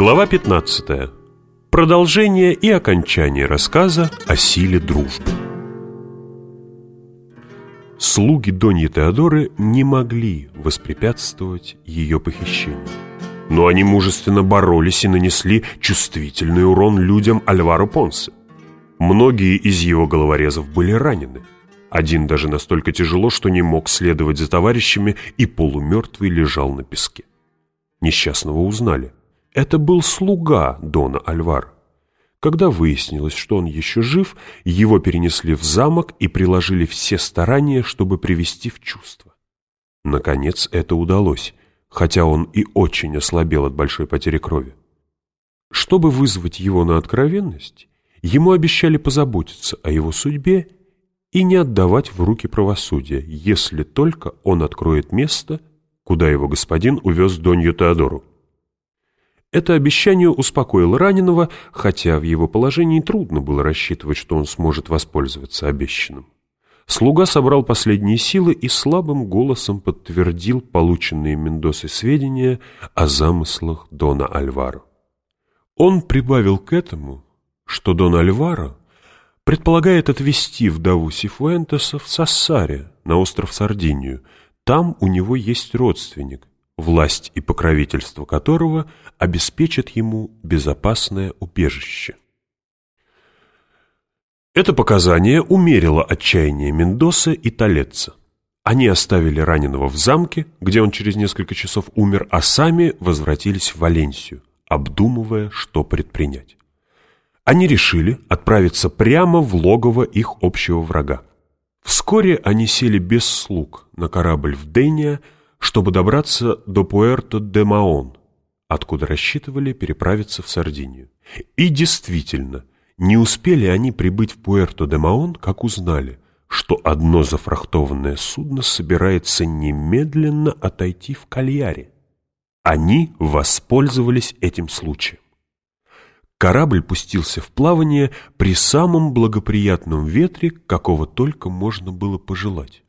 Глава 15. Продолжение и окончание рассказа о силе дружбы. Слуги Доньи Теодоры не могли воспрепятствовать ее похищению. Но они мужественно боролись и нанесли чувствительный урон людям Альваро Понсе. Многие из его головорезов были ранены. Один даже настолько тяжело, что не мог следовать за товарищами и полумертвый лежал на песке. Несчастного узнали. Это был слуга Дона Альвара. Когда выяснилось, что он еще жив, его перенесли в замок и приложили все старания, чтобы привести в чувство. Наконец это удалось, хотя он и очень ослабел от большой потери крови. Чтобы вызвать его на откровенность, ему обещали позаботиться о его судьбе и не отдавать в руки правосудия, если только он откроет место, куда его господин увез Донью Теодору. Это обещание успокоило раненого, хотя в его положении трудно было рассчитывать, что он сможет воспользоваться обещанным. Слуга собрал последние силы и слабым голосом подтвердил полученные Мендосой сведения о замыслах Дона Альваро. Он прибавил к этому, что Дон Альваро предполагает отвезти вдову Сифуэнтеса в Сассаре, на остров Сардинию. Там у него есть родственник, власть и покровительство которого обеспечат ему безопасное убежище. Это показание умерило отчаяние Мендоса и Толеца. Они оставили раненого в замке, где он через несколько часов умер, а сами возвратились в Валенсию, обдумывая, что предпринять. Они решили отправиться прямо в логово их общего врага. Вскоре они сели без слуг на корабль в Дения, чтобы добраться до Пуэрто-де-Маон, откуда рассчитывали переправиться в Сардинию. И действительно, не успели они прибыть в Пуэрто-де-Маон, как узнали, что одно зафрахтованное судно собирается немедленно отойти в Кальяре. Они воспользовались этим случаем. Корабль пустился в плавание при самом благоприятном ветре, какого только можно было пожелать.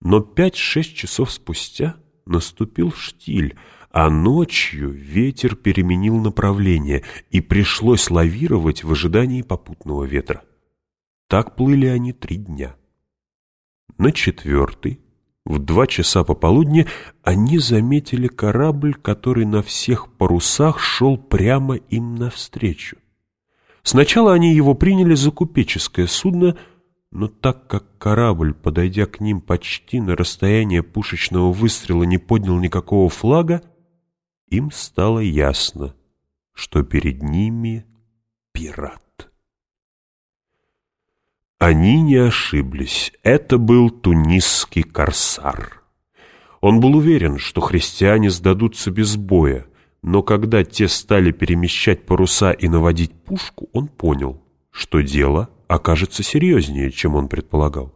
Но пять-шесть часов спустя наступил штиль, а ночью ветер переменил направление, и пришлось лавировать в ожидании попутного ветра. Так плыли они три дня. На четвертый, в два часа пополудни, они заметили корабль, который на всех парусах шел прямо им навстречу. Сначала они его приняли за купеческое судно — но так как корабль, подойдя к ним почти на расстояние пушечного выстрела, не поднял никакого флага, им стало ясно, что перед ними пират. Они не ошиблись. Это был тунисский корсар. Он был уверен, что христиане сдадутся без боя, но когда те стали перемещать паруса и наводить пушку, он понял, что дело — окажется серьезнее, чем он предполагал.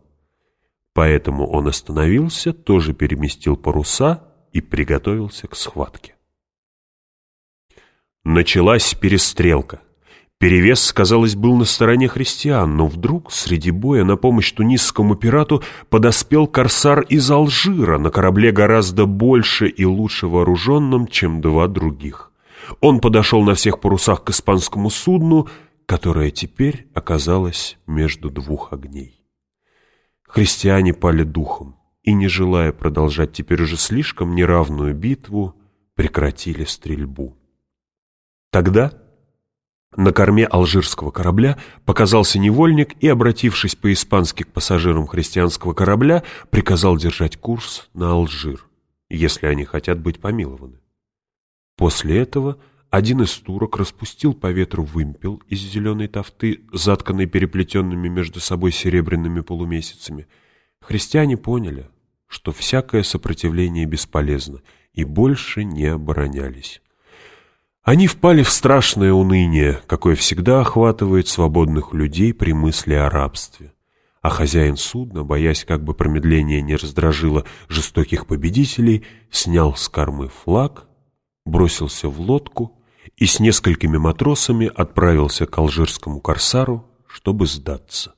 Поэтому он остановился, тоже переместил паруса и приготовился к схватке. Началась перестрелка. Перевес, казалось, был на стороне христиан, но вдруг среди боя на помощь тунисскому пирату подоспел корсар из Алжира на корабле гораздо больше и лучше вооруженном, чем два других. Он подошел на всех парусах к испанскому судну которая теперь оказалась между двух огней. Христиане пали духом и, не желая продолжать теперь уже слишком неравную битву, прекратили стрельбу. Тогда на корме алжирского корабля показался невольник и, обратившись по-испански к пассажирам христианского корабля, приказал держать курс на Алжир, если они хотят быть помилованы. После этого один из турок распустил по ветру вымпел из зеленой тофты, затканной переплетенными между собой серебряными полумесяцами. Христиане поняли, что всякое сопротивление бесполезно, и больше не оборонялись. Они впали в страшное уныние, какое всегда охватывает свободных людей при мысли о рабстве. А хозяин судна, боясь, как бы промедление не раздражило жестоких победителей, снял с кормы флаг, бросился в лодку и с несколькими матросами отправился к алжирскому корсару, чтобы сдаться.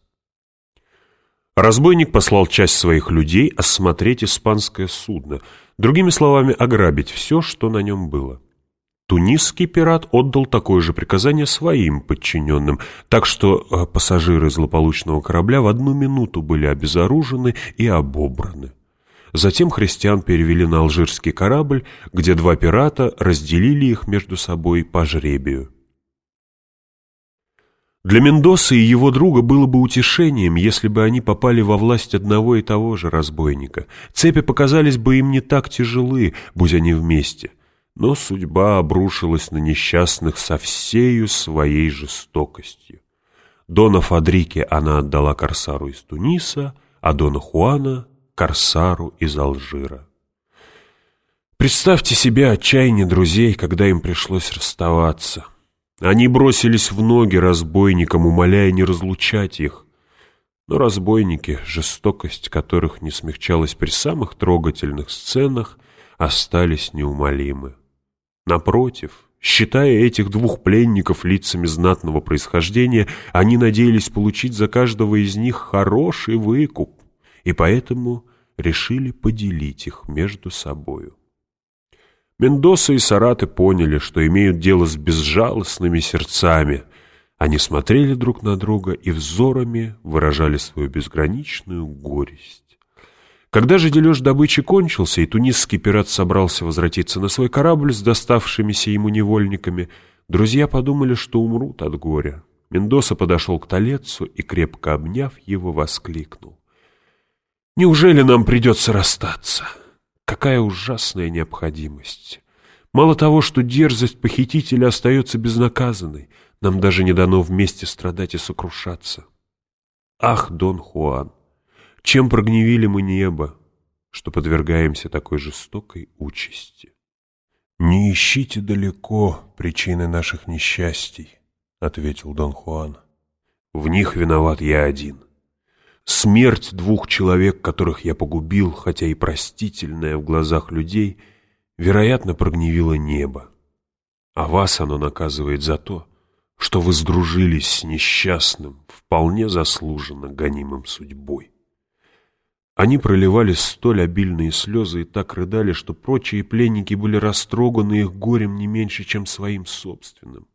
Разбойник послал часть своих людей осмотреть испанское судно, другими словами, ограбить все, что на нем было. Тунисский пират отдал такое же приказание своим подчиненным, так что э, пассажиры злополучного корабля в одну минуту были обезоружены и обобраны. Затем христиан перевели на алжирский корабль, где два пирата разделили их между собой по жребию. Для Мендоса и его друга было бы утешением, если бы они попали во власть одного и того же разбойника. Цепи показались бы им не так тяжелы, будь они вместе. Но судьба обрушилась на несчастных со всею своей жестокостью. Дона Фадрике она отдала Корсару из Туниса, а Дона Хуана — Корсару из Алжира. Представьте себе отчаяние друзей, когда им пришлось расставаться. Они бросились в ноги разбойникам, умоляя не разлучать их. Но разбойники, жестокость которых не смягчалась при самых трогательных сценах, остались неумолимы. Напротив, считая этих двух пленников лицами знатного происхождения, они надеялись получить за каждого из них хороший выкуп, и поэтому решили поделить их между собою. Мендоса и Сараты поняли, что имеют дело с безжалостными сердцами. Они смотрели друг на друга и взорами выражали свою безграничную горесть. Когда же дележ добычи кончился, и тунисский пират собрался возвратиться на свой корабль с доставшимися ему невольниками, друзья подумали, что умрут от горя. Мендоса подошел к Толецу и, крепко обняв его, воскликнул. «Неужели нам придется расстаться? Какая ужасная необходимость! Мало того, что дерзость похитителя остается безнаказанной, нам даже не дано вместе страдать и сокрушаться. Ах, Дон Хуан! Чем прогневили мы небо, что подвергаемся такой жестокой участи? «Не ищите далеко причины наших несчастий», — ответил Дон Хуан. «В них виноват я один. Смерть двух человек, которых я погубил, хотя и простительная в глазах людей, вероятно, прогневила небо. А вас оно наказывает за то, что вы сдружились с несчастным, вполне заслуженно гонимым судьбой. Они проливали столь обильные слезы и так рыдали, что прочие пленники были растроганы их горем не меньше, чем своим собственным.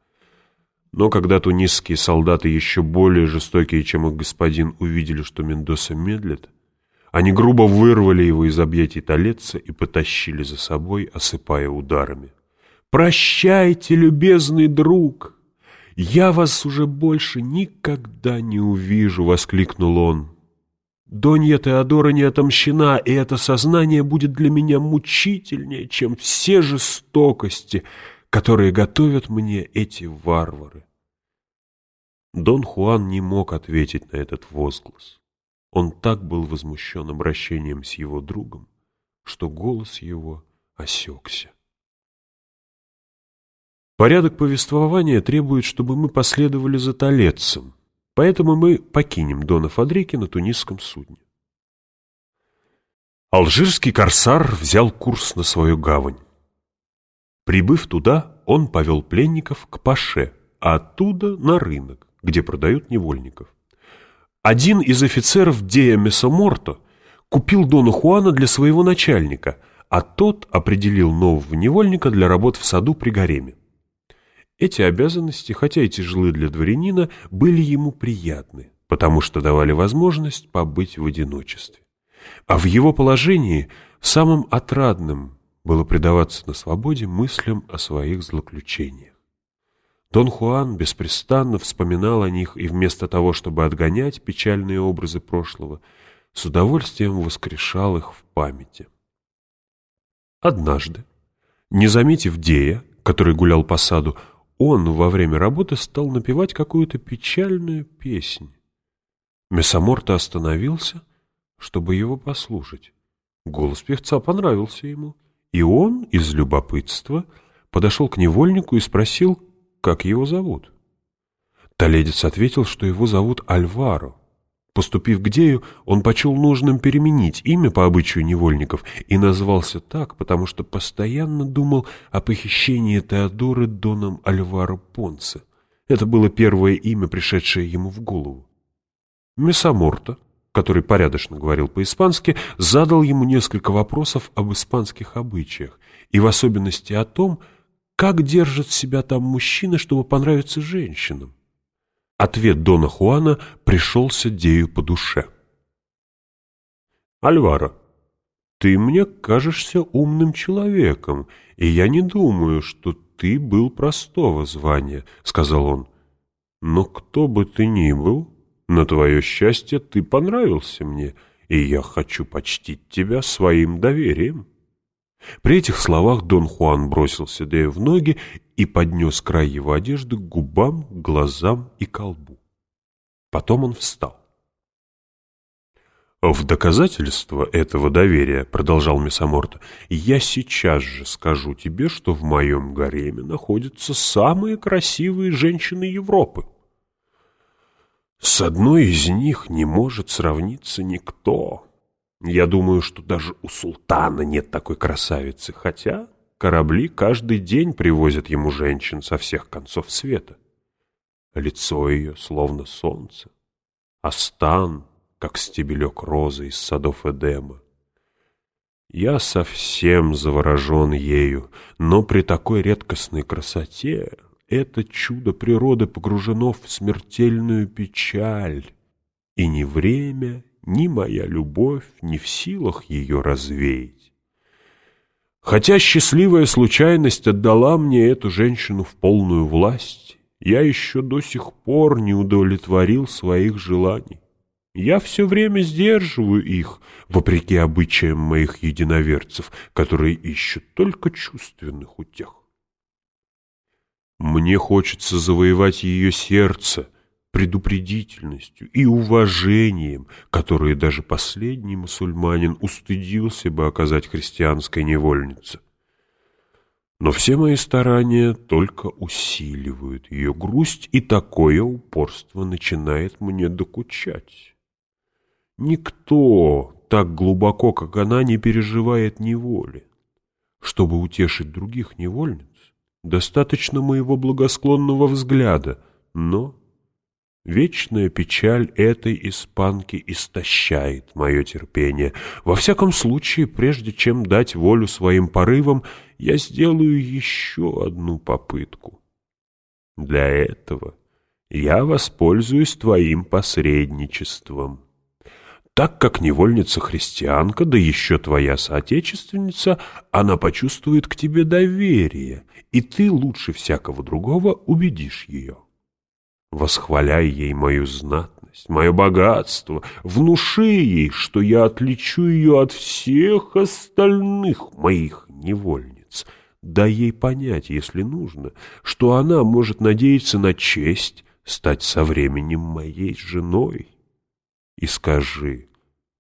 Но когда тунисские солдаты, еще более жестокие, чем их господин, увидели, что Мендоса медлит, они грубо вырвали его из объятий Толеца и потащили за собой, осыпая ударами. «Прощайте, любезный друг! Я вас уже больше никогда не увижу!» — воскликнул он. Донья Теодора не отомщена, и это сознание будет для меня мучительнее, чем все жестокости, которые готовят мне эти варвары. Дон Хуан не мог ответить на этот возглас. Он так был возмущен обращением с его другом, что голос его осекся. Порядок повествования требует, чтобы мы последовали за Толецем, Поэтому мы покинем Дона Фадрики на тунисском судне. Алжирский корсар взял курс на свою гавань. Прибыв туда, он повел пленников к Паше, а оттуда на рынок, где продают невольников. Один из офицеров Дея Месоморто купил Дона Хуана для своего начальника, а тот определил нового невольника для работ в саду при гареме. Эти обязанности, хотя и тяжелы для дворянина, были ему приятны, потому что давали возможность побыть в одиночестве. А в его положении самым отрадным было предаваться на свободе мыслям о своих злоключениях. Дон Хуан беспрестанно вспоминал о них и вместо того, чтобы отгонять печальные образы прошлого, с удовольствием воскрешал их в памяти. Однажды, не заметив Дея, который гулял по саду, он во время работы стал напевать какую-то печальную песнь. Месоморта остановился, чтобы его послушать. Голос певца понравился ему, и он из любопытства подошел к невольнику и спросил, как его зовут. Толедец ответил, что его зовут Альваро. Поступив к Дею, он почел нужным переменить имя по обычаю невольников и назвался так, потому что постоянно думал о похищении Теодоры Доном Альваро Понце. Это было первое имя, пришедшее ему в голову. Месоморто, который порядочно говорил по-испански, задал ему несколько вопросов об испанских обычаях и в особенности о том, как держат себя там мужчины, чтобы понравиться женщинам? Ответ Дона Хуана пришелся Дею по душе. «Альваро, ты мне кажешься умным человеком, и я не думаю, что ты был простого звания», — сказал он. «Но кто бы ты ни был, на твое счастье ты понравился мне, и я хочу почтить тебя своим доверием». При этих словах Дон Хуан бросился Дею в ноги и поднес край его одежды к губам, глазам и колбу. Потом он встал. «В доказательство этого доверия, — продолжал Месоморта, — я сейчас же скажу тебе, что в моем гареме находятся самые красивые женщины Европы. С одной из них не может сравниться никто. Я думаю, что даже у султана нет такой красавицы, хотя корабли каждый день привозят ему женщин со всех концов света. Лицо ее словно солнце, а стан, как стебелек розы из садов Эдема. Я совсем заворожен ею, но при такой редкостной красоте это чудо природы погружено в смертельную печаль, и ни время, ни моя любовь не в силах ее развеять. Хотя счастливая случайность отдала мне эту женщину в полную власть, я еще до сих пор не удовлетворил своих желаний. Я все время сдерживаю их, вопреки обычаям моих единоверцев, которые ищут только чувственных утех. Мне хочется завоевать ее сердце — предупредительностью и уважением, которые даже последний мусульманин устыдился бы оказать христианской невольнице. Но все мои старания только усиливают ее грусть, и такое упорство начинает мне докучать. Никто так глубоко, как она, не переживает неволи. Чтобы утешить других невольниц, достаточно моего благосклонного взгляда, но Вечная печаль этой испанки истощает мое терпение. Во всяком случае, прежде чем дать волю своим порывам, я сделаю еще одну попытку. Для этого я воспользуюсь твоим посредничеством. Так как невольница-христианка, да еще твоя соотечественница, она почувствует к тебе доверие, и ты лучше всякого другого убедишь ее восхваляй ей мою знатность, мое богатство, внуши ей, что я отличу ее от всех остальных моих невольниц. Дай ей понять, если нужно, что она может надеяться на честь стать со временем моей женой. И скажи,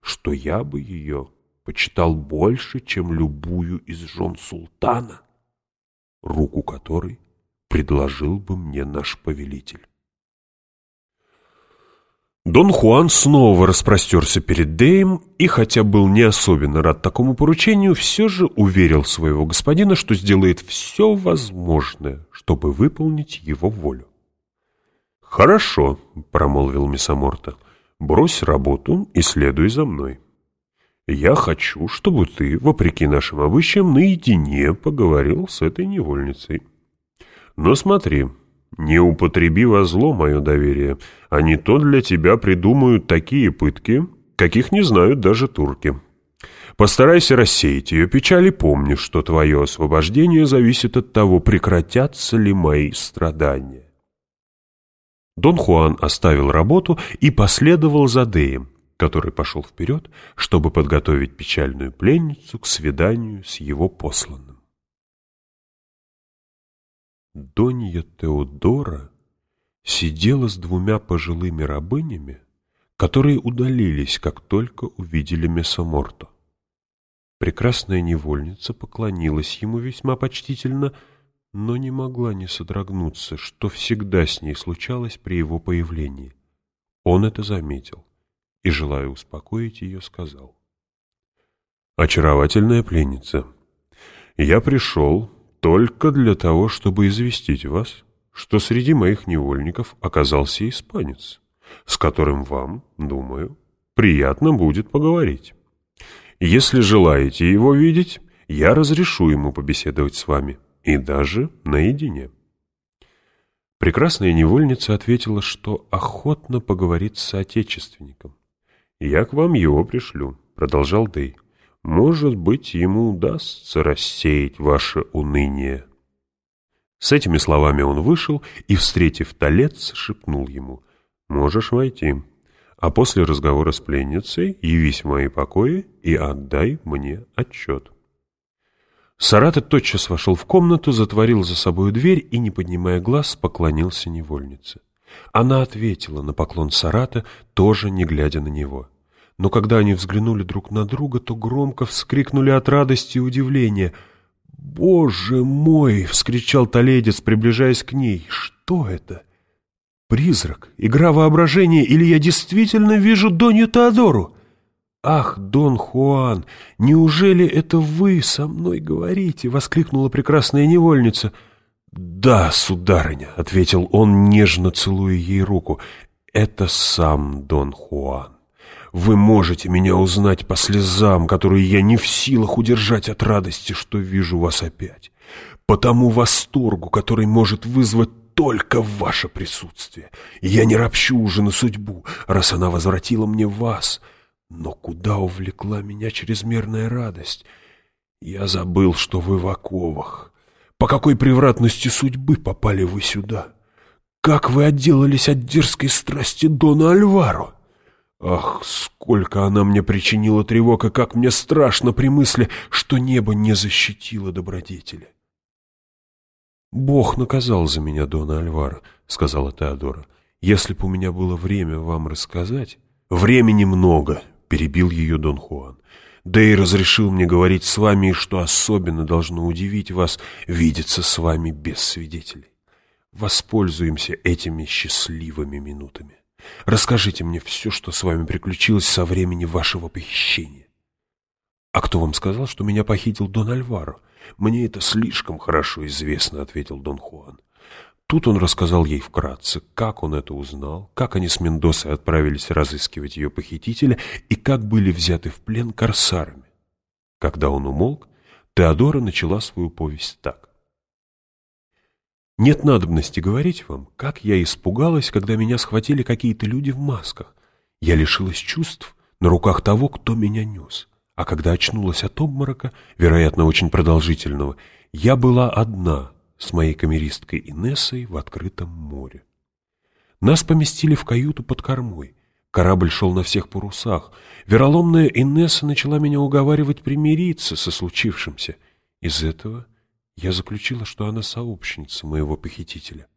что я бы ее почитал больше, чем любую из жен султана, руку которой предложил бы мне наш повелитель. Дон Хуан снова распростерся перед Деем и, хотя был не особенно рад такому поручению, все же уверил своего господина, что сделает все возможное, чтобы выполнить его волю. «Хорошо», — промолвил Месоморта, — «брось работу и следуй за мной. Я хочу, чтобы ты, вопреки нашим обычаям, наедине поговорил с этой невольницей. Но смотри, не употреби во зло мое доверие, а не то для тебя придумают такие пытки, каких не знают даже турки. Постарайся рассеять ее печаль и помни, что твое освобождение зависит от того, прекратятся ли мои страдания. Дон Хуан оставил работу и последовал за Деем, который пошел вперед, чтобы подготовить печальную пленницу к свиданию с его посланным. Донья Теодора сидела с двумя пожилыми рабынями, которые удалились, как только увидели Месоморто. Прекрасная невольница поклонилась ему весьма почтительно, но не могла не содрогнуться, что всегда с ней случалось при его появлении. Он это заметил и, желая успокоить ее, сказал. «Очаровательная пленница, я пришел, только для того, чтобы известить вас, что среди моих невольников оказался испанец, с которым вам, думаю, приятно будет поговорить. Если желаете его видеть, я разрешу ему побеседовать с вами. И даже наедине. Прекрасная невольница ответила, что охотно поговорит с соотечественником. «Я к вам его пришлю», — продолжал Дэй. «Может быть, ему удастся рассеять ваше уныние». С этими словами он вышел и, встретив Толец, шепнул ему «Можешь войти, а после разговора с пленницей явись в мои покои и отдай мне отчет». Сарата тотчас вошел в комнату, затворил за собой дверь и, не поднимая глаз, поклонился невольнице. Она ответила на поклон Сарата, тоже не глядя на него. Но когда они взглянули друг на друга, то громко вскрикнули от радости и удивления. «Боже мой!» — вскричал Толедец, приближаясь к ней. «Что это? Призрак? Игра воображения? Или я действительно вижу Донью Теодору?» «Ах, Дон Хуан, неужели это вы со мной говорите?» — воскликнула прекрасная невольница. «Да, сударыня», — ответил он, нежно целуя ей руку, — «это сам Дон Хуан. Вы можете меня узнать по слезам, которые я не в силах удержать от радости, что вижу вас опять, по тому восторгу, который может вызвать только ваше присутствие. Я не ропщу уже на судьбу, раз она возвратила мне вас». Но куда увлекла меня чрезмерная радость? Я забыл, что вы в оковах. По какой превратности судьбы попали вы сюда? Как вы отделались от дерзкой страсти Дона Альваро? Ах, сколько она мне причинила тревог, и как мне страшно при мысли, что небо не защитило добродетели. «Бог наказал за меня Дона Альваро», — сказала Теодора. «Если бы у меня было время вам рассказать...» «Времени много», перебил ее Дон Хуан. Да и разрешил мне говорить с вами, и что особенно должно удивить вас, видеться с вами без свидетелей. Воспользуемся этими счастливыми минутами. Расскажите мне все, что с вами приключилось со времени вашего похищения. — А кто вам сказал, что меня похитил Дон Альваро? Мне это слишком хорошо известно, — ответил Дон Хуан. Тут он рассказал ей вкратце, как он это узнал, как они с Мендосой отправились разыскивать ее похитителя и как были взяты в плен корсарами. Когда он умолк, Теодора начала свою повесть так. «Нет надобности говорить вам, как я испугалась, когда меня схватили какие-то люди в масках. Я лишилась чувств на руках того, кто меня нес. А когда очнулась от обморока, вероятно, очень продолжительного, я была одна, с моей камеристкой Инессой в открытом море. Нас поместили в каюту под кормой. Корабль шел на всех парусах. Вероломная Инесса начала меня уговаривать примириться со случившимся. Из этого я заключила, что она сообщница моего похитителя.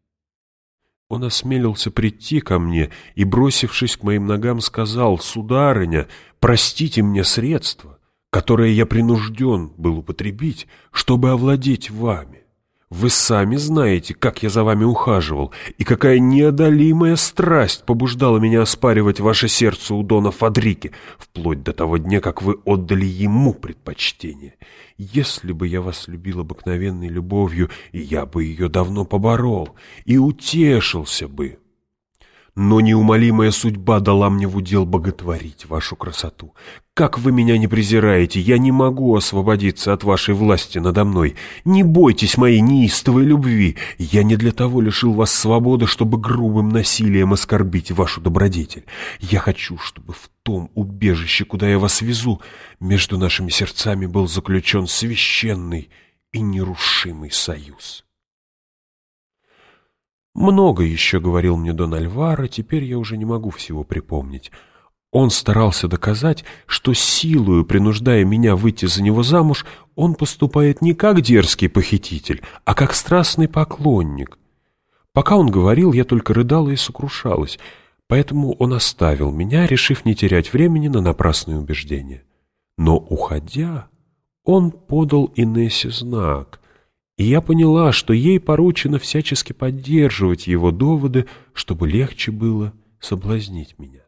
Он осмелился прийти ко мне и, бросившись к моим ногам, сказал, «Сударыня, простите мне средства, которое я принужден был употребить, чтобы овладеть вами. Вы сами знаете, как я за вами ухаживал, и какая неодолимая страсть побуждала меня оспаривать ваше сердце у Дона Фадрики, вплоть до того дня, как вы отдали ему предпочтение. Если бы я вас любил обыкновенной любовью, я бы ее давно поборол и утешился бы. Но неумолимая судьба дала мне в удел боготворить вашу красоту. Как вы меня не презираете, я не могу освободиться от вашей власти надо мной. Не бойтесь моей неистовой любви. Я не для того лишил вас свободы, чтобы грубым насилием оскорбить вашу добродетель. Я хочу, чтобы в том убежище, куда я вас везу, между нашими сердцами был заключен священный и нерушимый союз. Много еще говорил мне Дон Альваро, теперь я уже не могу всего припомнить. Он старался доказать, что силою, принуждая меня выйти за него замуж, он поступает не как дерзкий похититель, а как страстный поклонник. Пока он говорил, я только рыдала и сокрушалась, поэтому он оставил меня, решив не терять времени на напрасные убеждения. Но, уходя, он подал Инессе знак, и я поняла, что ей поручено всячески поддерживать его доводы, чтобы легче было соблазнить меня.